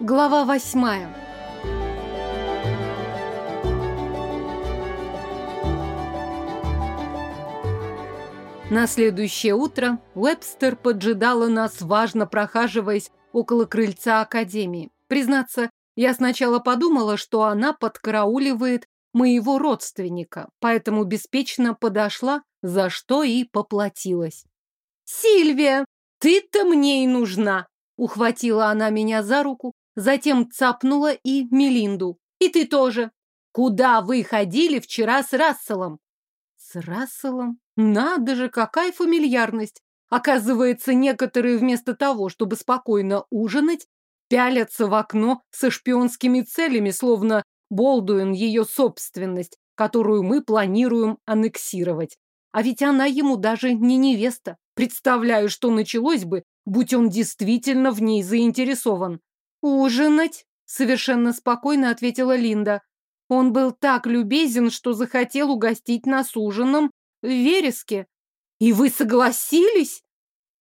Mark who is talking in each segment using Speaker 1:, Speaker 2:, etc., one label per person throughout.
Speaker 1: Глава восьмая. На следующее утро Уэбстер поджидала нас, важно прохаживаясь около крыльца Академии. Признаться, я сначала подумала, что она подкарауливает моего родственника, поэтому беспечно подошла, за что и поплатилась. «Сильвия, ты-то мне и нужна!» Ухватила она меня за руку, затем цапнула и Мелинду. «И ты тоже! Куда вы ходили вчера с Расселом?» «С Расселом? Надо же, какая фамильярность! Оказывается, некоторые вместо того, чтобы спокойно ужинать, пялятся в окно со шпионскими целями, словно Болдуин ее собственность, которую мы планируем аннексировать. А ведь она ему даже не невеста. Представляю, что началось бы, будь он действительно в ней заинтересован. «Ужинать?» — совершенно спокойно ответила Линда. Он был так любезен, что захотел угостить нас ужином в вереске. «И вы согласились?»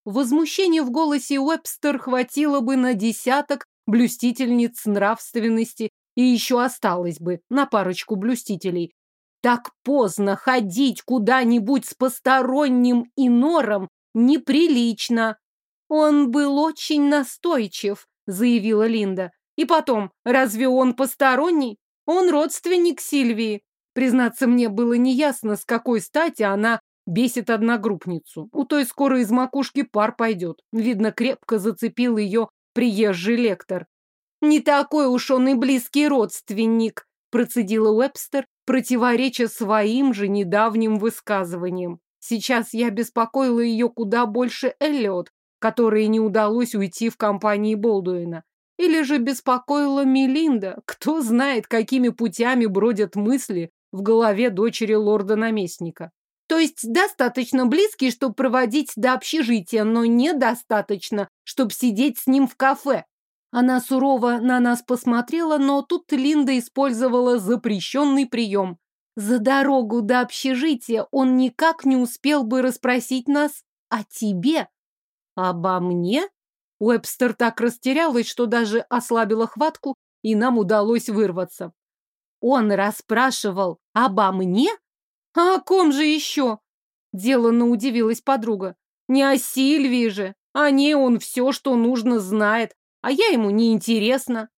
Speaker 1: Возмущение в голосе Уэбстер хватило бы на десяток блюстительниц нравственности и еще осталось бы на парочку блюстителей. Так поздно ходить куда-нибудь с посторонним инором неприлично. Он был очень настойчив, заявила Линда. И потом, разве он посторонний? Он родственник Сильвии. Признаться, мне было неясно, с какой стати она бесит одногруппницу. У той скоро из макушки пар пойдет. Видно, крепко зацепил ее приезжий лектор. «Не такой уж он и близкий родственник», процедила Уэбстер, противореча своим же недавним высказываниям. Сейчас я беспокоила ее куда больше Эллиот, которой не удалось уйти в компании Болдуина. Или же беспокоила Мелинда, кто знает, какими путями бродят мысли в голове дочери лорда-наместника. То есть достаточно близкий, чтобы проводить до общежития, но недостаточно, чтобы сидеть с ним в кафе. Она сурово на нас посмотрела, но тут Линда использовала запрещенный прием. За дорогу до общежития он никак не успел бы расспросить нас о тебе. Обо мне? Уэбстер так растерялась, что даже ослабила хватку, и нам удалось вырваться. Он расспрашивал обо мне? А о ком же еще? Деланно удивилась подруга. Не о Сильвии же. О ней он все, что нужно, знает а я ему не интересна.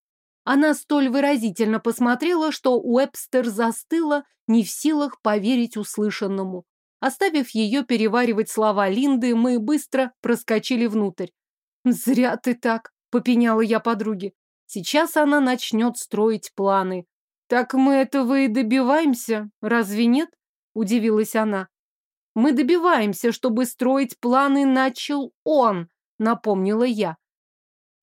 Speaker 1: Она столь выразительно посмотрела, что Уэбстер застыла, не в силах поверить услышанному. Оставив ее переваривать слова Линды, мы быстро проскочили внутрь. «Зря ты так», — попеняла я подруге. «Сейчас она начнет строить планы». «Так мы этого и добиваемся, разве нет?» — удивилась она. «Мы добиваемся, чтобы строить планы начал он», — напомнила я.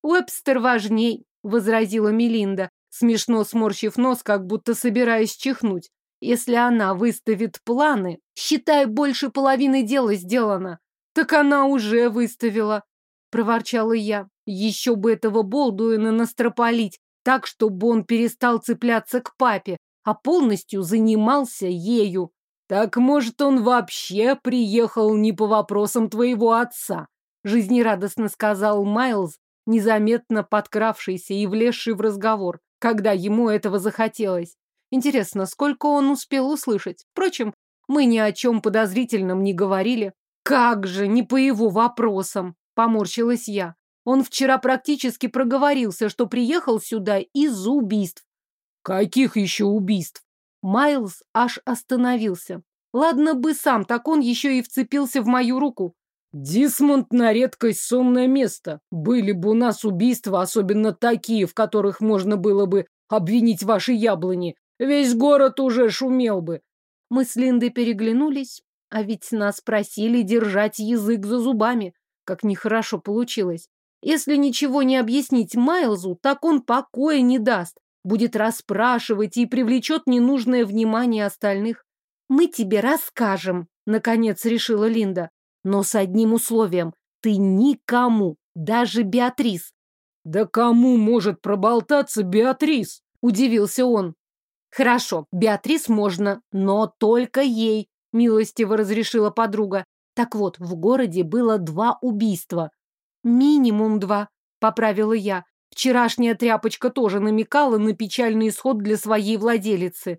Speaker 1: «Уэбстер важней», — возразила Мелинда, смешно сморщив нос, как будто собираясь чихнуть. «Если она выставит планы, считай, больше половины дела сделано». «Так она уже выставила», — проворчала я. «Еще бы этого Болдуина настропалить, так, чтобы он перестал цепляться к папе, а полностью занимался ею. Так, может, он вообще приехал не по вопросам твоего отца?» жизнерадостно сказал Майлз, незаметно подкравшийся и влезший в разговор, когда ему этого захотелось. Интересно, сколько он успел услышать? Впрочем, мы ни о чем подозрительном не говорили. Как же, не по его вопросам, поморщилась я. Он вчера практически проговорился, что приехал сюда из-за убийств. Каких еще убийств? Майлз аж остановился. Ладно бы сам, так он еще и вцепился в мою руку. Дисмонд на редкость сонное место. Были бы у нас убийства, особенно такие, в которых можно было бы обвинить ваши яблони. Весь город уже шумел бы. Мы с Линдой переглянулись, а ведь нас просили держать язык за зубами. Как нехорошо получилось. Если ничего не объяснить Майлзу, так он покоя не даст. Будет расспрашивать и привлечет ненужное внимание остальных. «Мы тебе расскажем», — наконец решила Линда. Но с одним условием. Ты никому, даже Беатрис. Да кому может проболтаться Беатрис? Удивился он. Хорошо, Беатрис можно, но только ей, милостиво разрешила подруга. Так вот, в городе было два убийства. Минимум два, поправила я. Вчерашняя тряпочка тоже намекала на печальный исход для своей владелицы.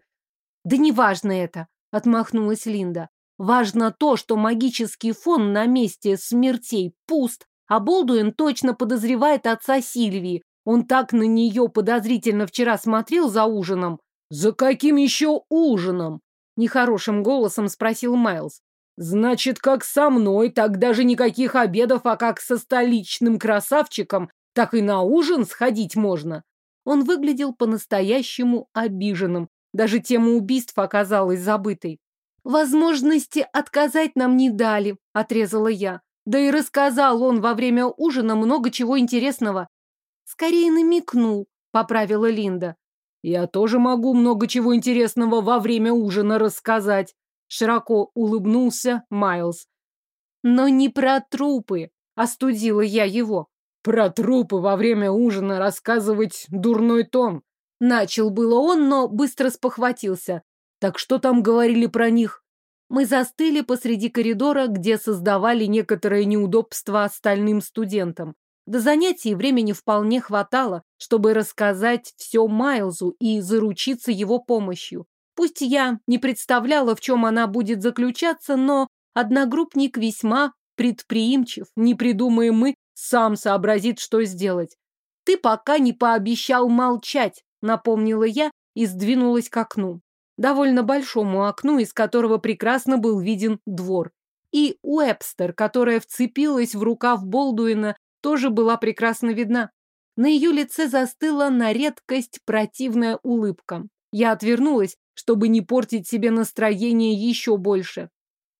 Speaker 1: Да неважно это, отмахнулась Линда. Важно то, что магический фон на месте смертей пуст, а Болдуин точно подозревает отца Сильвии. Он так на нее подозрительно вчера смотрел за ужином. «За каким еще ужином?» Нехорошим голосом спросил Майлз. «Значит, как со мной, так даже никаких обедов, а как со столичным красавчиком, так и на ужин сходить можно». Он выглядел по-настоящему обиженным. Даже тема убийств оказалась забытой. «Возможности отказать нам не дали», — отрезала я. Да и рассказал он во время ужина много чего интересного. «Скорее намекнул», — поправила Линда. «Я тоже могу много чего интересного во время ужина рассказать», — широко улыбнулся Майлз. «Но не про трупы», — остудила я его. «Про трупы во время ужина рассказывать дурной тон», Начал было он, но быстро спохватился. Так что там говорили про них? Мы застыли посреди коридора, где создавали некоторое неудобство остальным студентам. До занятий времени вполне хватало, чтобы рассказать все Майлзу и заручиться его помощью. Пусть я не представляла, в чем она будет заключаться, но одногруппник весьма предприимчив, не придумаем мы, сам сообразит, что сделать. Ты пока не пообещал молчать, напомнила я и сдвинулась к окну. Довольно большому окну, из которого прекрасно был виден двор. И Уэбстер, которая вцепилась в рукав Болдуина, тоже была прекрасно видна. На ее лице застыла на редкость противная улыбка. Я отвернулась, чтобы не портить себе настроение еще больше.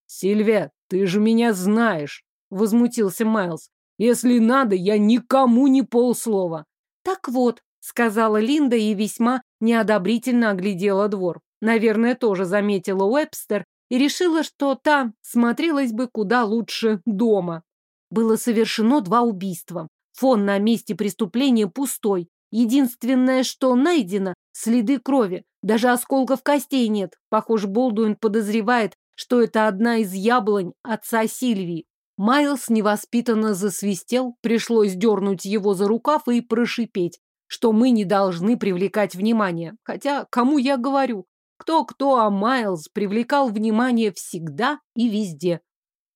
Speaker 1: «Сильвия, ты же меня знаешь!» — возмутился Майлз. «Если надо, я никому не полслова». «Так вот, сказала Линда и весьма неодобрительно оглядела двор. Наверное, тоже заметила Уэбстер и решила, что та смотрелась бы куда лучше дома. Было совершено два убийства. Фон на месте преступления пустой. Единственное, что найдено – следы крови. Даже осколков костей нет. Похоже, Болдуин подозревает, что это одна из яблонь отца Сильвии. Майлз невоспитанно засвистел, пришлось дернуть его за рукав и прошипеть что мы не должны привлекать внимание. Хотя, кому я говорю? Кто-кто, а Майлз привлекал внимание всегда и везде.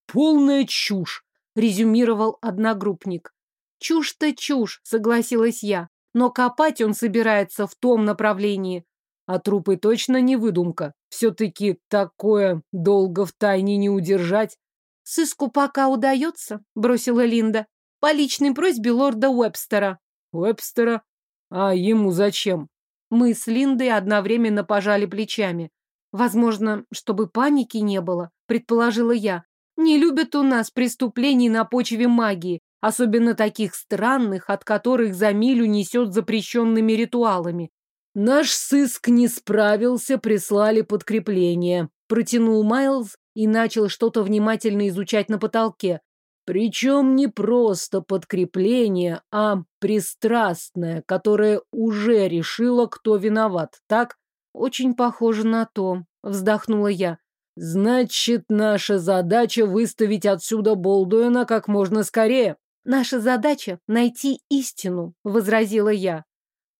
Speaker 1: «Полная чушь», — резюмировал одногруппник. «Чушь-то чушь», — согласилась я. «Но копать он собирается в том направлении». А трупы точно не выдумка. Все-таки такое долго в тайне не удержать. «Сыску пока удается», — бросила Линда. «По личной просьбе лорда Уэбстера». «Уэбстера? А ему зачем? Мы с Линдой одновременно пожали плечами. Возможно, чтобы паники не было, предположила я. Не любят у нас преступлений на почве магии, особенно таких странных, от которых за милю несет запрещенными ритуалами. Наш сыск не справился, прислали подкрепление. Протянул Майлз и начал что-то внимательно изучать на потолке. Причем не просто подкрепление, а пристрастное, которое уже решило, кто виноват, так? Очень похоже на то, вздохнула я. Значит, наша задача выставить отсюда Болдуина как можно скорее. Наша задача — найти истину, возразила я.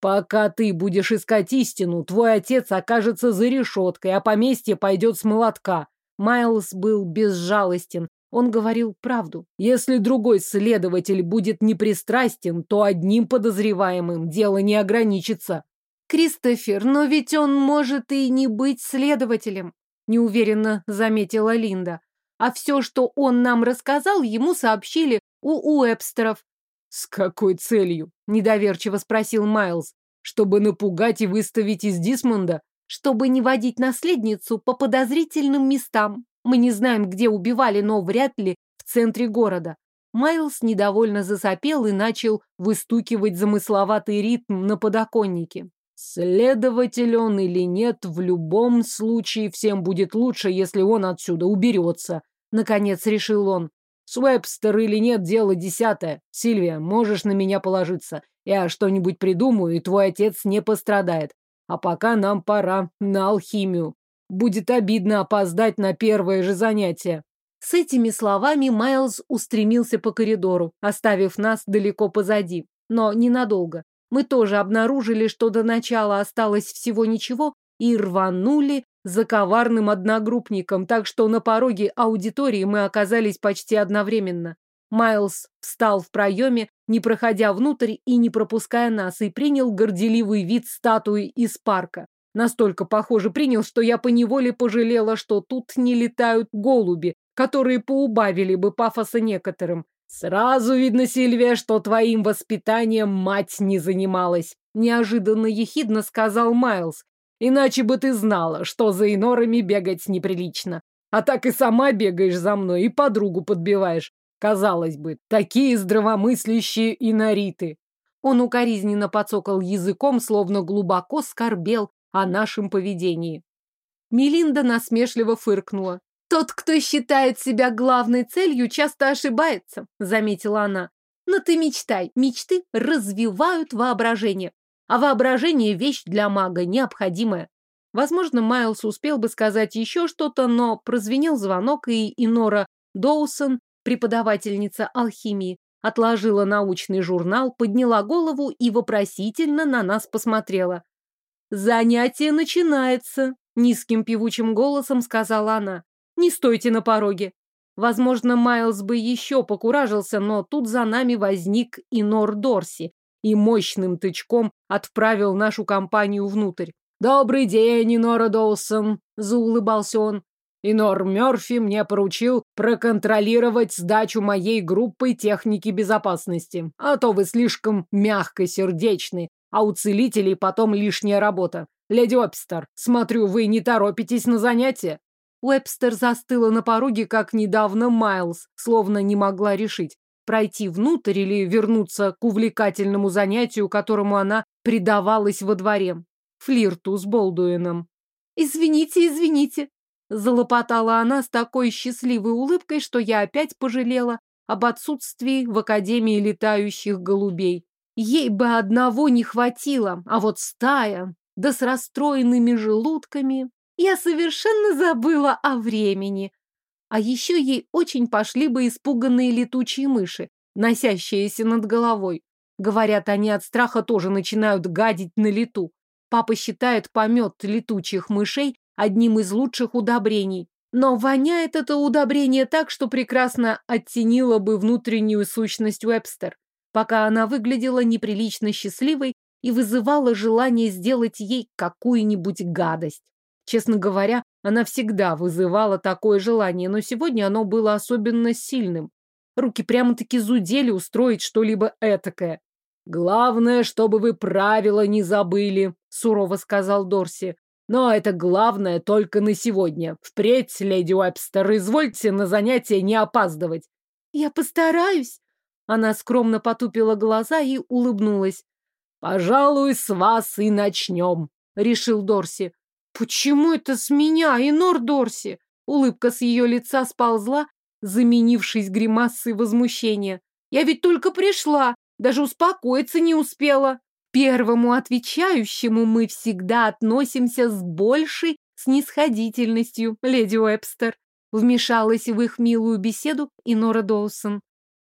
Speaker 1: Пока ты будешь искать истину, твой отец окажется за решеткой, а поместье пойдет с молотка. Майлз был безжалостен, он говорил правду. Если другой следователь будет непристрастен, то одним подозреваемым дело не ограничится. Кристофер, но ведь он может и не быть следователем, неуверенно заметила Линда. А все, что он нам рассказал, ему сообщили у Уэбстеров. С какой целью? Недоверчиво спросил Майлз. Чтобы напугать и выставить из Дисмонда? Чтобы не водить наследницу по подозрительным местам. Мы не знаем, где убивали, но вряд ли в центре города. Майлз недовольно засопел и начал выстукивать замысловатый ритм на подоконнике. Следователь он или нет, в любом случае всем будет лучше, если он отсюда уберется. Наконец решил он. Свепстер или нет, дело десятое. Сильвия, можешь на меня положиться. Я что-нибудь придумаю, и твой отец не пострадает. А пока нам пора на алхимию. Будет обидно опоздать на первое же занятие. С этими словами Майлз устремился по коридору, оставив нас далеко позади. но ненадолго. Мы тоже обнаружили, что до начала осталось всего ничего, и рванули за коварным одногруппником, так что на пороге аудитории мы оказались почти одновременно. Майлз встал в проеме, не проходя внутрь и не пропуская нас, и принял горделивый вид статуи из парка. Настолько, похоже, принял, что я поневоле пожалела, что тут не летают голуби, которые поубавили бы пафоса некоторым. Сразу видно, Сильвия, что твоим воспитанием мать не занималась. Неожиданно ехидно сказал Майлз. Иначе бы ты знала, что за инорами бегать неприлично. А так и сама бегаешь за мной и подругу подбиваешь. Казалось бы, такие здравомыслящие инориты. Он укоризненно подсокал языком, словно глубоко скорбел о нашем поведении. Мелинда насмешливо фыркнула. «Тот, кто считает себя главной целью, часто ошибается», — заметила она. «Но ты мечтай. Мечты развивают воображение. А воображение – вещь для мага, необходимая». Возможно, Майлз успел бы сказать еще что-то, но прозвенел звонок, и Инора Доусон, преподавательница алхимии, отложила научный журнал, подняла голову и вопросительно на нас посмотрела. «Занятие начинается», — низким певучим голосом сказала она. Не стойте на пороге. Возможно, Майлз бы еще покуражился, но тут за нами возник Инор Дорси и мощным тычком отправил нашу компанию внутрь. «Добрый день, Инора Доусон!» – заулыбался он. Инор Мёрфи мне поручил проконтролировать сдачу моей группы техники безопасности. А то вы слишком мягкосердечны, а у целителей потом лишняя работа. Леди Опстер, смотрю, вы не торопитесь на занятия? Уэбстер застыла на пороге, как недавно Майлз, словно не могла решить, пройти внутрь или вернуться к увлекательному занятию, которому она предавалась во дворе. Флирту с Болдуином. «Извините, извините», — залопотала она с такой счастливой улыбкой, что я опять пожалела об отсутствии в Академии летающих голубей. Ей бы одного не хватило, а вот стая, да с расстроенными желудками, я совершенно забыла о времени. А еще ей очень пошли бы испуганные летучие мыши, носящиеся над головой. Говорят, они от страха тоже начинают гадить на лету. Папа считает помет летучих мышей одним из лучших удобрений. Но воняет это удобрение так, что прекрасно оттенило бы внутреннюю сущность Уэбстер, пока она выглядела неприлично счастливой и вызывала желание сделать ей какую-нибудь гадость. Честно говоря, она всегда вызывала такое желание, но сегодня оно было особенно сильным. Руки прямо-таки зудели устроить что-либо этакое. «Главное, чтобы вы правила не забыли», — сурово сказал Дорси. «Но это главное только на сегодня. Впредь, леди Уэбстер, извольте на занятия не опаздывать». «Я постараюсь». Она скромно потупила глаза и улыбнулась. «Пожалуй, с вас и начнем», — решил Дорси. «Почему это с меня, Инор Дорси?» Улыбка с ее лица сползла, заменившись гримасой возмущения. «Я ведь только пришла, даже успокоиться не успела». Первому отвечающему мы всегда относимся с большей снисходительностью, леди Уэбстер. Вмешалась в их милую беседу Инора Доусон.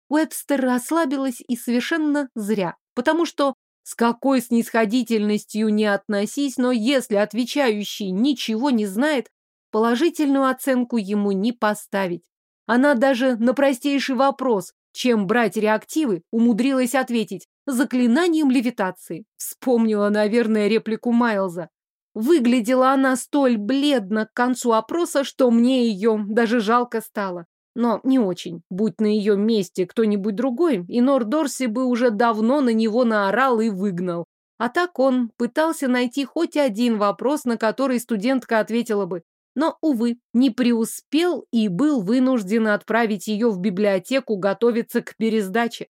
Speaker 1: Уэбстер расслабилась и совершенно зря, потому что с какой снисходительностью не относись, но если отвечающий ничего не знает, положительную оценку ему не поставить. Она даже на простейший вопрос, чем брать реактивы, умудрилась ответить заклинанием левитации. Вспомнила, наверное, реплику Майлза. Выглядела она столь бледно к концу опроса, что мне ее даже жалко стало. Но не очень. Будь на ее месте кто-нибудь другой, и Нор Дорси бы уже давно на него наорал и выгнал. А так он пытался найти хоть один вопрос, на который студентка ответила бы. Но, увы, не преуспел и был вынужден отправить ее в библиотеку готовиться к пересдаче.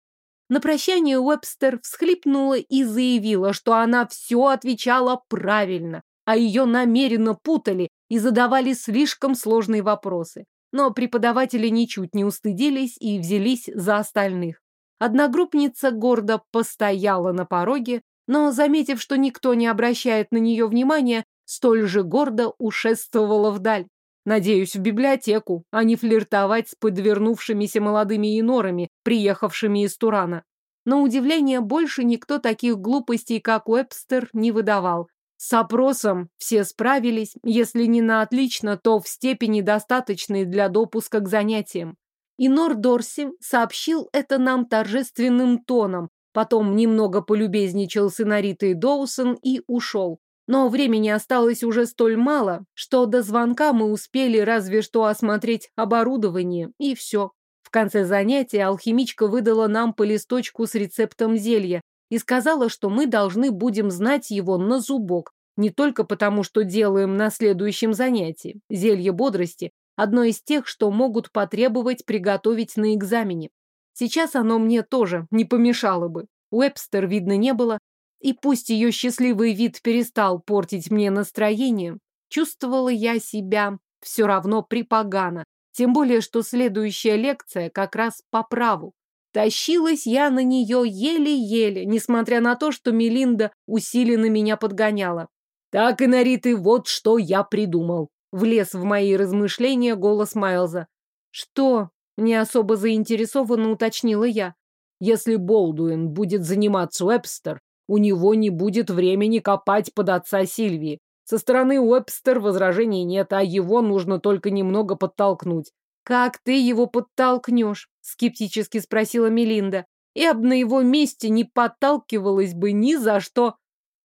Speaker 1: На прощание Уэбстер всхлипнула и заявила, что она все отвечала правильно, а ее намеренно путали и задавали слишком сложные вопросы но преподаватели ничуть не устыдились и взялись за остальных. Одногруппница гордо постояла на пороге, но, заметив, что никто не обращает на нее внимания, столь же гордо ушествовала вдаль. Надеюсь, в библиотеку, а не флиртовать с подвернувшимися молодыми инорами, приехавшими из Турана. На удивление, больше никто таких глупостей, как Уэбстер, не выдавал. С опросом все справились, если не на отлично, то в степени достаточной для допуска к занятиям. И Нор Дорси сообщил это нам торжественным тоном, потом немного полюбезничал с Инаритой Доусон и ушел. Но времени осталось уже столь мало, что до звонка мы успели разве что осмотреть оборудование, и все. В конце занятия алхимичка выдала нам по листочку с рецептом зелья и сказала, что мы должны будем знать его на зубок, не только потому, что делаем на следующем занятии. Зелье бодрости – одно из тех, что могут потребовать приготовить на экзамене. Сейчас оно мне тоже не помешало бы. Уэбстер видно не было, и пусть ее счастливый вид перестал портить мне настроение, чувствовала я себя все равно припогано, тем более, что следующая лекция как раз по праву. Тащилась я на нее еле-еле, несмотря на то, что Мелинда усиленно меня подгоняла. «Так и, Нариты, вот что я придумал!» Влез в мои размышления голос Майлза. «Что?» – не особо заинтересованно уточнила я. «Если Болдуин будет заниматься Уэбстер, у него не будет времени копать под отца Сильвии. Со стороны Уэбстер возражений нет, а его нужно только немного подтолкнуть. «Как ты его подтолкнешь?» — скептически спросила Мелинда. «Я бы на его месте не подталкивалась бы ни за что».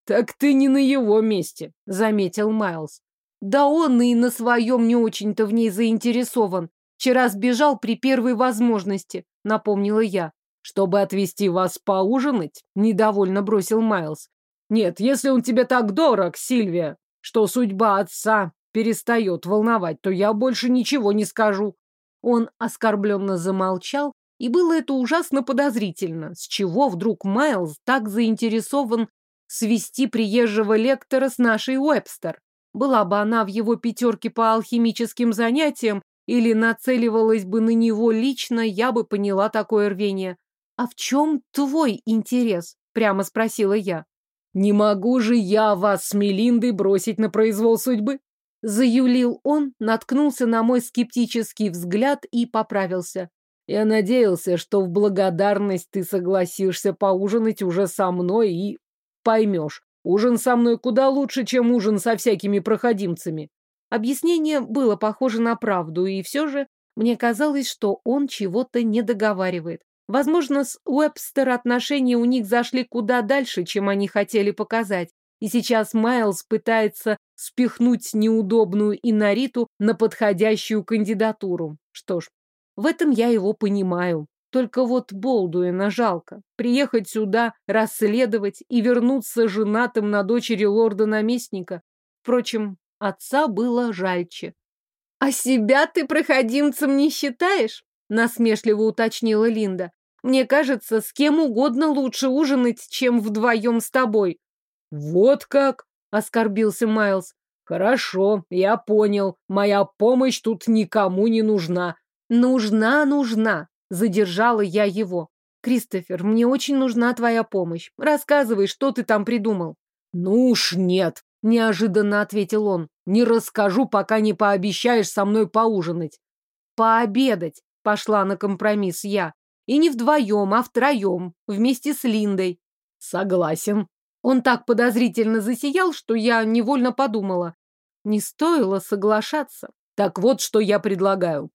Speaker 1: «Так ты не на его месте», — заметил Майлз. «Да он и на своем не очень-то в ней заинтересован. Вчера сбежал при первой возможности», — напомнила я чтобы отвезти вас поужинать?» — недовольно бросил Майлз. «Нет, если он тебе так дорог, Сильвия, что судьба отца перестает волновать, то я больше ничего не скажу». Он оскорбленно замолчал, и было это ужасно подозрительно. С чего вдруг Майлз так заинтересован свести приезжего лектора с нашей Уэбстер? Была бы она в его пятерке по алхимическим занятиям или нацеливалась бы на него лично, я бы поняла такое рвение. «А в чем твой интерес?» – прямо спросила я. «Не могу же я вас с Мелиндой бросить на произвол судьбы?» Заюлил он, наткнулся на мой скептический взгляд и поправился. «Я надеялся, что в благодарность ты согласишься поужинать уже со мной и поймешь. Ужин со мной куда лучше, чем ужин со всякими проходимцами». Объяснение было похоже на правду, и все же мне казалось, что он чего-то не договаривает. Возможно, с Уэбстер отношения у них зашли куда дальше, чем они хотели показать. И сейчас Майлз пытается спихнуть неудобную Инариту на подходящую кандидатуру. Что ж, в этом я его понимаю. Только вот Болдуина жалко. Приехать сюда, расследовать и вернуться женатым на дочери лорда-наместника. Впрочем, отца было жальче. «А себя ты проходимцем не считаешь?» насмешливо уточнила Линда. Мне кажется, с кем угодно лучше ужинать, чем вдвоем с тобой. Вот как? Оскорбился Майлз. Хорошо, я понял. Моя помощь тут никому не нужна. Нужна, нужна. Задержала я его. Кристофер, мне очень нужна твоя помощь. Рассказывай, что ты там придумал. Ну уж нет, неожиданно ответил он. Не расскажу, пока не пообещаешь со мной поужинать. Пообедать, пошла на компромисс я. И не вдвоем, а втроем, вместе с Линдой. Согласен. Он так подозрительно засиял, что я невольно подумала. Не стоило соглашаться. Так вот, что я предлагаю.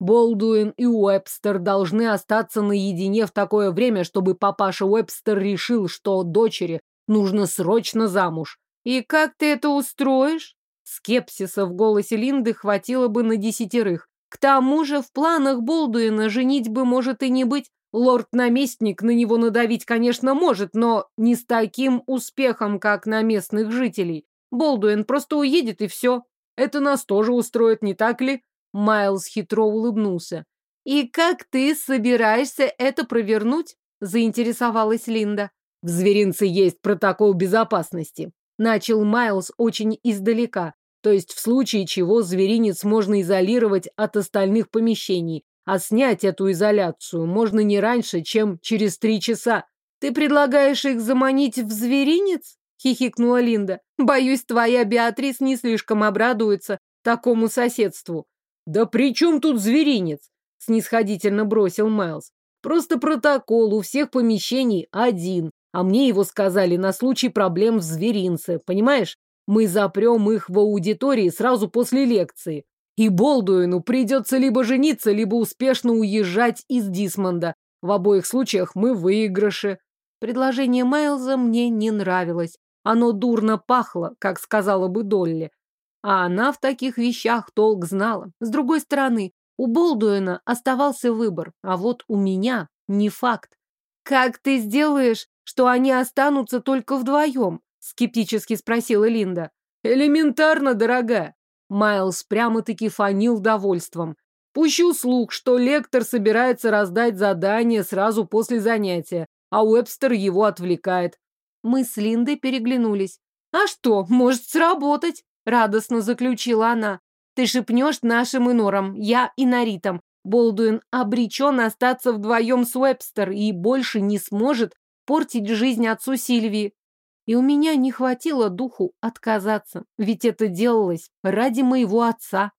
Speaker 1: Болдуин и Уэбстер должны остаться наедине в такое время, чтобы папаша Уэбстер решил, что дочери нужно срочно замуж. И как ты это устроишь? Скепсиса в голосе Линды хватило бы на десятерых. К тому же в планах Болдуина женить бы может и не быть. Лорд-наместник на него надавить, конечно, может, но не с таким успехом, как на местных жителей. Болдуин просто уедет и все. Это нас тоже устроит, не так ли? Майлз хитро улыбнулся. «И как ты собираешься это провернуть?» – заинтересовалась Линда. «В зверинце есть протокол безопасности», – начал Майлз очень издалека. То есть в случае чего зверинец можно изолировать от остальных помещений, а снять эту изоляцию можно не раньше, чем через три часа. Ты предлагаешь их заманить в зверинец? Хихикнула Линда. Боюсь, твоя Беатрис не слишком обрадуется такому соседству. Да при чем тут зверинец? Снисходительно бросил Майлз.
Speaker 2: Просто протокол у всех помещений один, а мне его сказали на случай проблем в зверинце, понимаешь? Мы запрем их в аудитории сразу после лекции. И Болдуину придется либо жениться, либо успешно уезжать из Дисмонда. В обоих случаях мы выигрыши.
Speaker 1: Предложение Майлза мне не нравилось. Оно дурно пахло, как сказала бы Долли. А она в таких вещах толк знала. С другой стороны, у Болдуина оставался выбор, а вот у меня не факт. «Как ты сделаешь, что они останутся только вдвоем?» скептически спросила Линда.
Speaker 2: Элементарно, дорогая. Майлз прямо-таки фанил довольством. Пущу слух, что лектор собирается раздать задание сразу после занятия, а Уэбстер его отвлекает.
Speaker 1: Мы с Линдой переглянулись. «А что, может сработать?» — радостно заключила она. «Ты шепнешь нашим инорам, я и Наритам. Болдуин обречен остаться вдвоем с Уэбстер и больше не сможет портить жизнь отцу Сильвии. И у меня не хватило духу отказаться, ведь это делалось ради моего отца.